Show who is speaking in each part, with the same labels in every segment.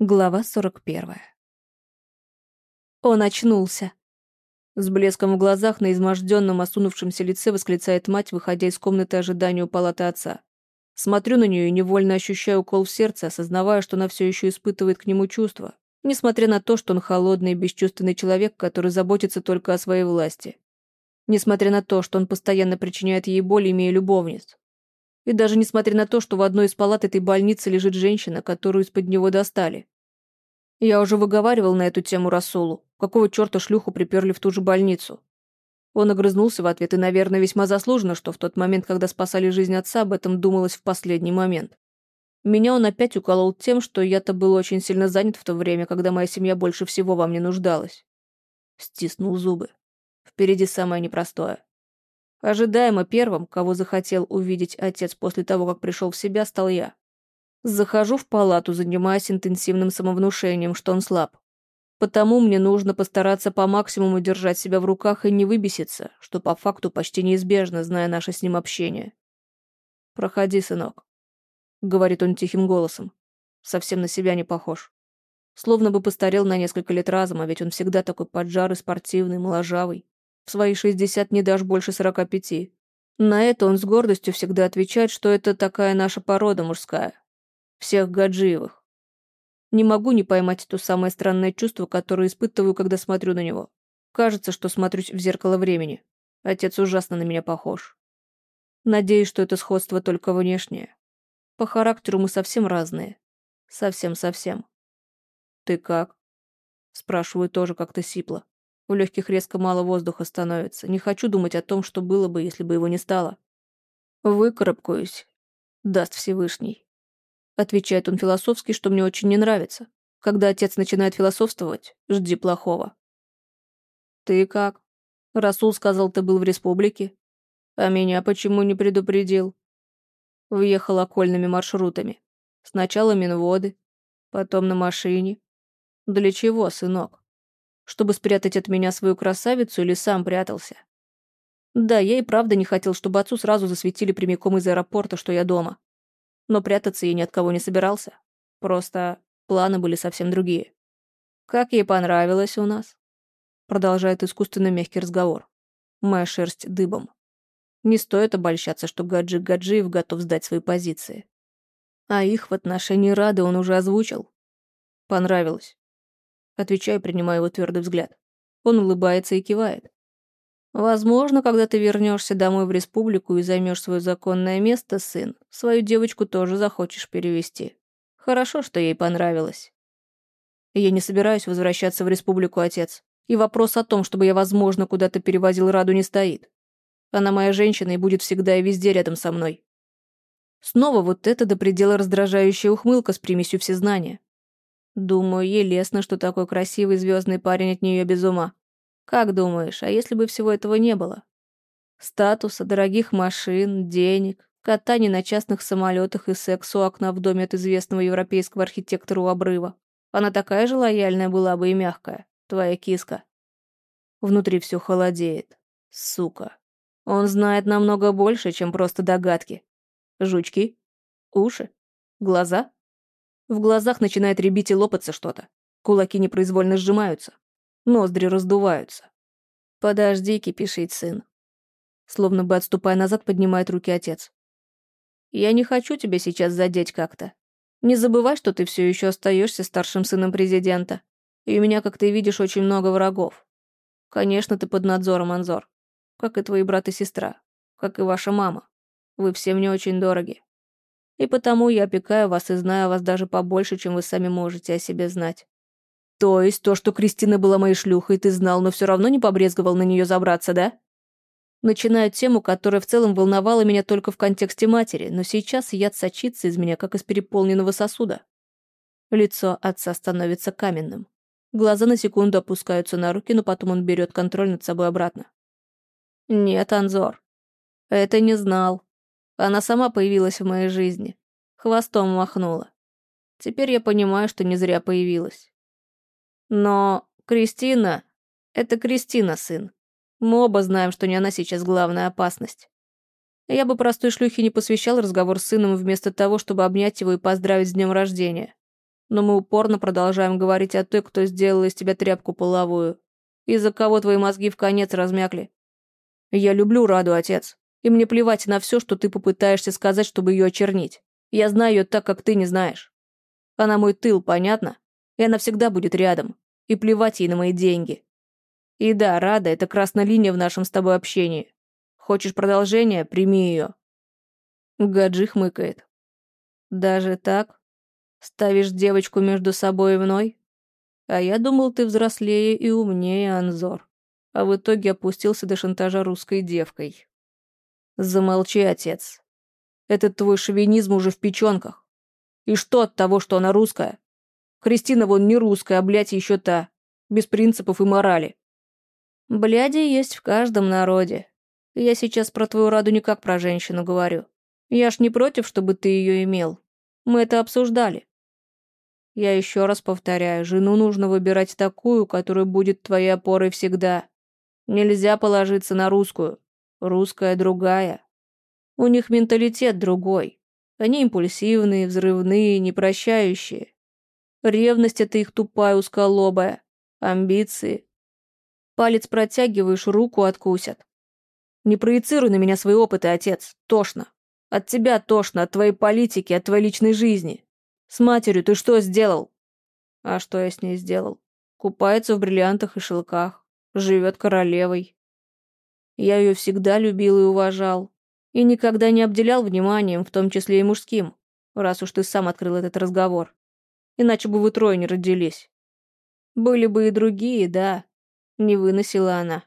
Speaker 1: Глава 41. Он очнулся. С блеском в глазах на изможденном, осунувшемся лице восклицает мать, выходя из комнаты ожидания у палаты отца. Смотрю на нее и невольно ощущаю укол в сердце, осознавая, что она все еще испытывает к нему чувства, несмотря на то, что он холодный и бесчувственный человек, который заботится только о своей власти. Несмотря на то, что он постоянно причиняет ей боль, имея любовниц. И даже несмотря на то, что в одной из палат этой больницы лежит женщина, которую из-под него достали. Я уже выговаривал на эту тему Расулу. Какого черта шлюху приперли в ту же больницу? Он огрызнулся в ответ, и, наверное, весьма заслуженно, что в тот момент, когда спасали жизнь отца, об этом думалось в последний момент. Меня он опять уколол тем, что я-то был очень сильно занят в то время, когда моя семья больше всего во мне нуждалась. Стиснул зубы. Впереди самое непростое. Ожидаемо первым, кого захотел увидеть отец после того, как пришел в себя, стал я. Захожу в палату, занимаясь интенсивным самовнушением, что он слаб. Потому мне нужно постараться по максимуму держать себя в руках и не выбеситься, что по факту почти неизбежно, зная наше с ним общение. «Проходи, сынок», — говорит он тихим голосом. Совсем на себя не похож. Словно бы постарел на несколько лет разом, а ведь он всегда такой поджарый, спортивный, моложавый. В свои шестьдесят не дашь больше сорока пяти. На это он с гордостью всегда отвечает, что это такая наша порода мужская. Всех Гаджиевых. Не могу не поймать то самое странное чувство, которое испытываю, когда смотрю на него. Кажется, что смотрюсь в зеркало времени. Отец ужасно на меня похож. Надеюсь, что это сходство только внешнее. По характеру мы совсем разные. Совсем-совсем. «Ты как?» Спрашиваю тоже как-то сипло. В легких резко мало воздуха становится. Не хочу думать о том, что было бы, если бы его не стало. Выкарабкаюсь. Даст Всевышний. Отвечает он философски, что мне очень не нравится. Когда отец начинает философствовать, жди плохого. Ты как? Расул сказал, ты был в республике. А меня почему не предупредил? Въехал окольными маршрутами. Сначала Минводы, потом на машине. Для чего, сынок? Чтобы спрятать от меня свою красавицу или сам прятался. Да, я и правда не хотел, чтобы отцу сразу засветили прямиком из аэропорта, что я дома. Но прятаться я ни от кого не собирался. Просто планы были совсем другие. Как ей понравилось у нас? Продолжает искусственно мягкий разговор. Моя шерсть дыбом. Не стоит обольщаться, что Гаджи Гаджиев готов сдать свои позиции. А их в отношении Рады он уже озвучил. Понравилось. Отвечаю, принимая его твердый взгляд. Он улыбается и кивает. Возможно, когда ты вернешься домой в республику и займешь свое законное место, сын, свою девочку тоже захочешь перевести. Хорошо, что ей понравилось. Я не собираюсь возвращаться в республику, отец. И вопрос о том, чтобы я, возможно, куда-то перевозил Раду, не стоит. Она моя женщина и будет всегда и везде рядом со мной. Снова вот эта до предела раздражающая ухмылка с примесью всезнания. Думаю, ей лестно, что такой красивый звездный парень от нее без ума. Как думаешь, а если бы всего этого не было? Статуса, дорогих машин, денег, катание на частных самолетах и секс у окна в доме от известного европейского архитектора у обрыва. Она такая же лояльная была бы и мягкая, твоя киска. Внутри все холодеет. Сука. Он знает намного больше, чем просто догадки. Жучки? Уши? Глаза? В глазах начинает рябить и лопаться что-то. Кулаки непроизвольно сжимаются. Ноздри раздуваются. «Подожди», — кипишит сын. Словно бы отступая назад, поднимает руки отец. «Я не хочу тебя сейчас задеть как-то. Не забывай, что ты все еще остаешься старшим сыном президента. И у меня, как ты видишь, очень много врагов. Конечно, ты под надзором, Анзор. Как и твои брат и сестра. Как и ваша мама. Вы все мне очень дороги. И потому я опекаю вас и знаю вас даже побольше, чем вы сами можете о себе знать. То есть то, что Кристина была моей шлюхой, ты знал, но все равно не побрезговал на нее забраться, да? Начинаю тему, которая в целом волновала меня только в контексте матери, но сейчас яд сочится из меня, как из переполненного сосуда. Лицо отца становится каменным. Глаза на секунду опускаются на руки, но потом он берет контроль над собой обратно. «Нет, Анзор. Это не знал. Она сама появилась в моей жизни. Хвостом махнула. Теперь я понимаю, что не зря появилась. Но Кристина... Это Кристина, сын. Мы оба знаем, что не она сейчас главная опасность. Я бы простой шлюхе не посвящал разговор с сыном вместо того, чтобы обнять его и поздравить с днем рождения. Но мы упорно продолжаем говорить о той, кто сделал из тебя тряпку половую. Из-за кого твои мозги в конец размякли. Я люблю Раду, отец. И мне плевать на все, что ты попытаешься сказать, чтобы ее очернить. Я знаю ее так, как ты не знаешь. Она мой тыл, понятно? И она всегда будет рядом. И плевать ей на мои деньги. И да, Рада — это красная линия в нашем с тобой общении. Хочешь продолжение? Прими ее. Гаджи хмыкает. Даже так? Ставишь девочку между собой и мной? А я думал, ты взрослее и умнее, Анзор. А в итоге опустился до шантажа русской девкой. Замолчи, отец. Этот твой шовинизм уже в печенках. И что от того, что она русская? Кристина вон не русская, а, блядь, еще та. Без принципов и морали. Бляди есть в каждом народе. Я сейчас про твою раду не как про женщину говорю. Я ж не против, чтобы ты ее имел. Мы это обсуждали. Я еще раз повторяю, жену нужно выбирать такую, которая будет твоей опорой всегда. Нельзя положиться на русскую. Русская другая. У них менталитет другой. Они импульсивные, взрывные, непрощающие. Ревность — это их тупая узколобая. Амбиции. Палец протягиваешь, руку откусят. Не проецируй на меня свои опыты, отец. Тошно. От тебя тошно, от твоей политики, от твоей личной жизни. С матерью ты что сделал? А что я с ней сделал? Купается в бриллиантах и шелках. Живет королевой. Я ее всегда любил и уважал. И никогда не обделял вниманием, в том числе и мужским, раз уж ты сам открыл этот разговор. Иначе бы вы трое не родились. Были бы и другие, да. Не выносила она.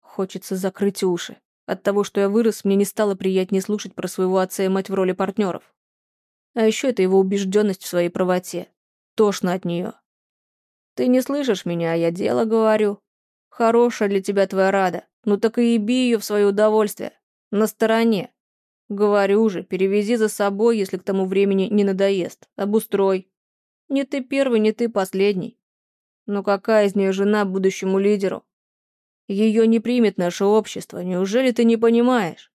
Speaker 1: Хочется закрыть уши. От того, что я вырос, мне не стало приятнее слушать про своего отца и мать в роли партнеров. А еще это его убежденность в своей правоте. Тошно от нее. Ты не слышишь меня, а я дело говорю. Хорошая для тебя твоя рада. Ну так и еби ее в свое удовольствие. На стороне. Говорю же, перевези за собой, если к тому времени не надоест. Обустрой. Не ты первый, не ты последний. Но какая из нее жена будущему лидеру? Ее не примет наше общество, неужели ты не понимаешь?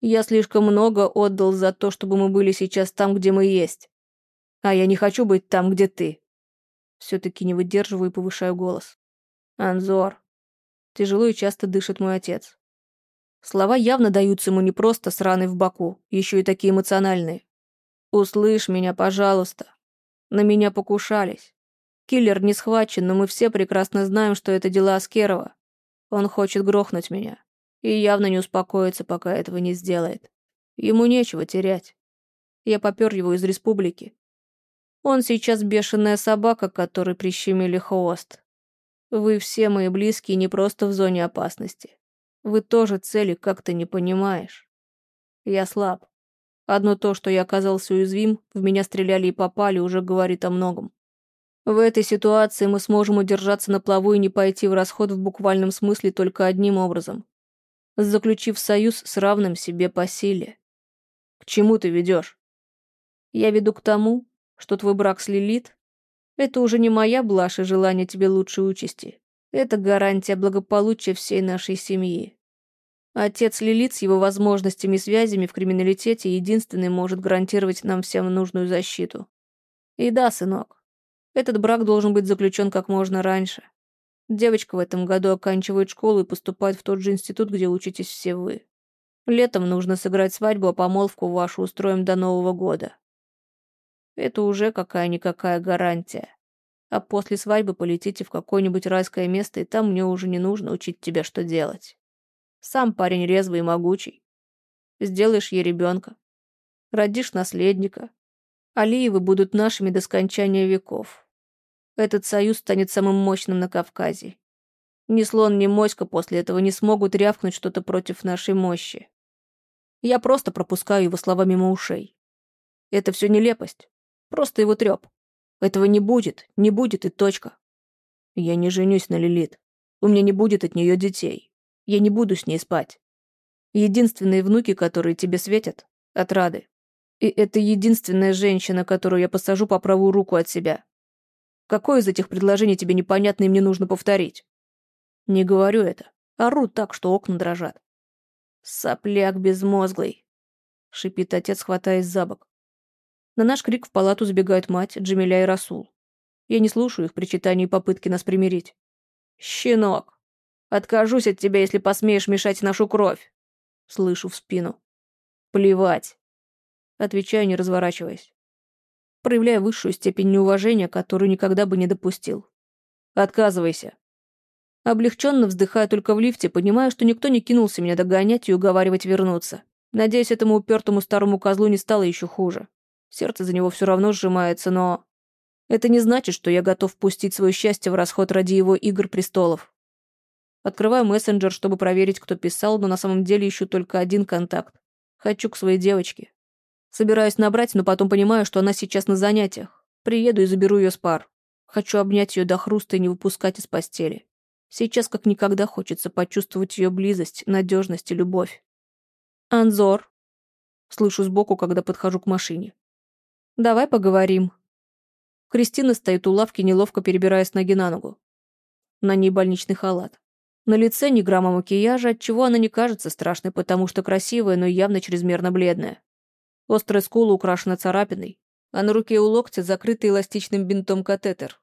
Speaker 1: Я слишком много отдал за то, чтобы мы были сейчас там, где мы есть. А я не хочу быть там, где ты. Все-таки не выдерживаю и повышаю голос. Анзор. Тяжело и часто дышит мой отец. Слова явно даются ему не просто с раной в боку, еще и такие эмоциональные. «Услышь меня, пожалуйста. На меня покушались. Киллер не схвачен, но мы все прекрасно знаем, что это дела Аскерова. Он хочет грохнуть меня. И явно не успокоится, пока этого не сделает. Ему нечего терять. Я попер его из республики. Он сейчас бешеная собака, которой прищемили хвост. Вы все мои близкие не просто в зоне опасности. Вы тоже цели как-то не понимаешь. Я слаб. Одно то, что я оказался уязвим, в меня стреляли и попали, уже говорит о многом. В этой ситуации мы сможем удержаться на плаву и не пойти в расход в буквальном смысле только одним образом. Заключив союз с равным себе по силе. К чему ты ведешь? Я веду к тому, что твой брак с Лилит — это уже не моя блажь и желание тебе лучшей участи. Это гарантия благополучия всей нашей семьи. Отец Лилит с его возможностями и связями в криминалитете единственный может гарантировать нам всем нужную защиту. И да, сынок, этот брак должен быть заключен как можно раньше. Девочка в этом году оканчивает школу и поступает в тот же институт, где учитесь все вы. Летом нужно сыграть свадьбу, а помолвку вашу устроим до Нового года. Это уже какая-никакая гарантия. А после свадьбы полетите в какое-нибудь райское место, и там мне уже не нужно учить тебя, что делать. Сам парень резвый и могучий. Сделаешь ей ребенка. Родишь наследника. Алиевы будут нашими до скончания веков. Этот союз станет самым мощным на Кавказе. Ни слон, ни моська после этого не смогут рявкнуть что-то против нашей мощи. Я просто пропускаю его слова мимо ушей. Это все нелепость. Просто его треп. Этого не будет, не будет и точка. Я не женюсь на Лилит. У меня не будет от нее детей. Я не буду с ней спать. Единственные внуки, которые тебе светят, от Рады. И это единственная женщина, которую я посажу по правую руку от себя. Какое из этих предложений тебе непонятно и мне нужно повторить? Не говорю это. Ору так, что окна дрожат. Сопляк безмозглый, шипит отец, хватаясь за бок. На наш крик в палату забегают мать, Джамиля и Расул. Я не слушаю их причитаний и попытки нас примирить. «Щенок! Откажусь от тебя, если посмеешь мешать нашу кровь!» Слышу в спину. «Плевать!» Отвечаю, не разворачиваясь. Проявляя высшую степень неуважения, которую никогда бы не допустил. «Отказывайся!» Облегченно вздыхая только в лифте, понимая, что никто не кинулся меня догонять и уговаривать вернуться. Надеюсь, этому упертому старому козлу не стало еще хуже. Сердце за него все равно сжимается, но... Это не значит, что я готов пустить свое счастье в расход ради его игр престолов. Открываю мессенджер, чтобы проверить, кто писал, но на самом деле ищу только один контакт. Хочу к своей девочке. Собираюсь набрать, но потом понимаю, что она сейчас на занятиях. Приеду и заберу ее с пар. Хочу обнять ее до хруста и не выпускать из постели. Сейчас как никогда хочется почувствовать ее близость, надежность и любовь. «Анзор!» Слышу сбоку, когда подхожу к машине. «Давай поговорим». Кристина стоит у лавки, неловко перебирая с ноги на ногу. На ней больничный халат. На лице ни грамма макияжа, отчего она не кажется страшной, потому что красивая, но явно чрезмерно бледная. Острая скула украшена царапиной, а на руке у локтя закрытый эластичным бинтом катетер.